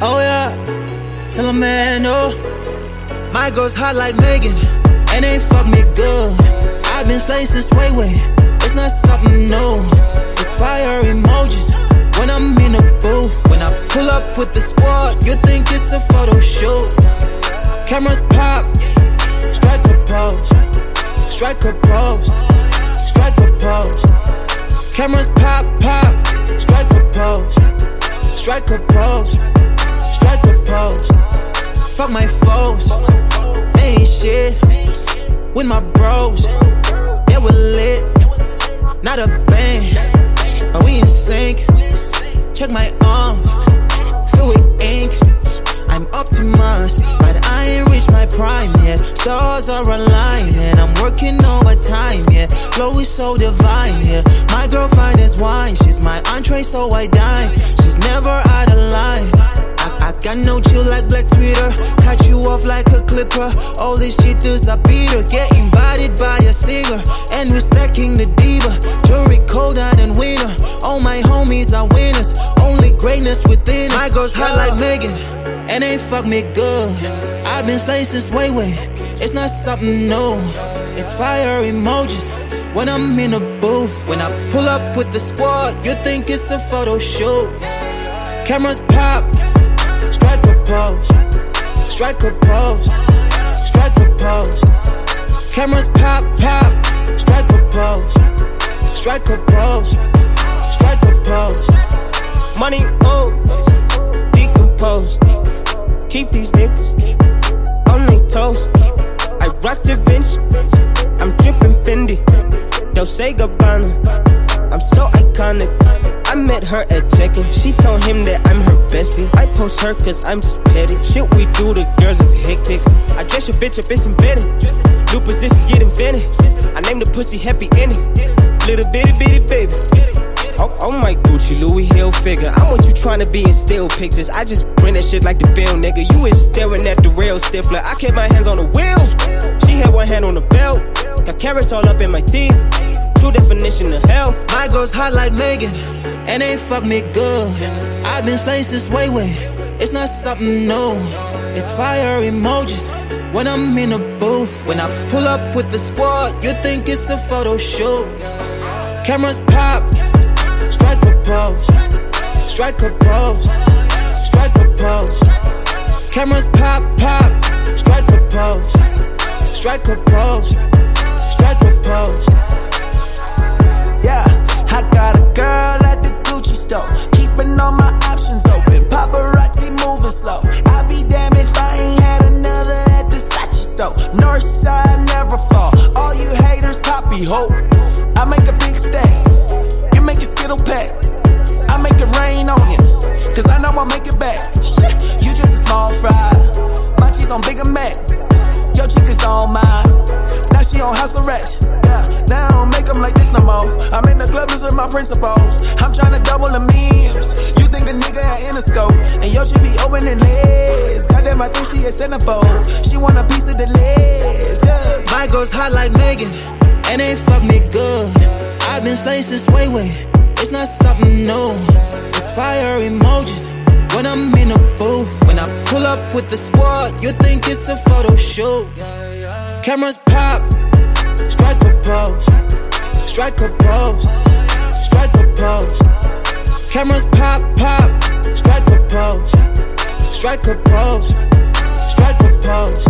Oh yeah, tell a man no. My girl's hot like Megan, and they fuck me good. I've been slaying since way way. It's not something new. It's fire emojis when I'm in the booth. When I pull up with the squad, you think it's a photo shoot. Cameras pop, strike a pose, strike a pose, strike a pose. Cameras pop, pop, strike a pose, strike a pose, strike a pose. Fuck my foes, they ain't shit. With my bros, yeah we lit, not a band, but we in sync. Check my arms, fill with ink. I'm Optimus, but I ain't reached my prime yet. Stars are aligning, I'm working overtime, yeah. Flow is so divine, yeah. My girl fine as wine, she's my entree, so I dine. She's never out of line. I, got no chill like Black Twitter. Cut you off like a clipper. All these cheaters, I beat her. Getting bodied by a singer. And we're stacking the diva. Jury colder than winner. All my homies are winners. Only greatness within us. My girl's hot like Megan. And they fuck me good. I've been slaying since way, way. It's not something new. It's fire emojis. When I'm in the booth, when I pull up with the squad, you think it's a photo shoot. Cameras pop, a pose, strike a pose, strike a pose. Cameras pop, pop, strike a pose, strike a pose, strike a pose. Money old, decompose. Keep these niggas on their toes. I rock Da Vinci, I'm dripping Fendi. Dolce Gabbana, I'm so iconic. I met her at check-in. She told him that I'm her bestie. I post her cause I'm just petty. Shit we do to girls is hectic. I dress your bitch up, it's embedded. New positions get invented. I name the pussy Happy Ending. Little bitty bitty baby. Oh, oh my Gucci, Louis Hill figure. I'm what you tryna be in still pictures. I just print that shit like the bill, nigga. You is staring at the rail stiffler. I kept my hands on the wheel. She had one hand on the belt. Got carrots all up in my teeth. True definition of health. My girl's hot like Megan, and they fuck me good. I've been slaying since way, way. It's not something new. It's fire emojis when I'm in the booth. When I pull up with the squad, you think it's a photo shoot. Cameras pop, strike a pose, strike a pose, strike a pose. Cameras pop, pop, strike a pose, strike a pose, strike a pose. North side never fall. All you haters copy hope. I make a big stack, you make a skittle pack. I make it rain on you, cause I know I'll make it back. Shit, you just a small fry. My cheese on Bigger Mac. Your chick is on mine. Now she on house arrest. Yeah, now I don't make them like this no more. I'm in the club just with my principles. she a centerfold. She want a piece of the legs. My girl's hot like Megan, and they fuck me good. I've been slaying since way way. It's not something new. It's fire emojis when I'm in a booth. When I pull up with the squad, you think it's a photo shoot. Cameras pop, strike a pose, strike a pose, strike a pose. Cameras pop, pop, strike a pose, strike a pose strike a pose.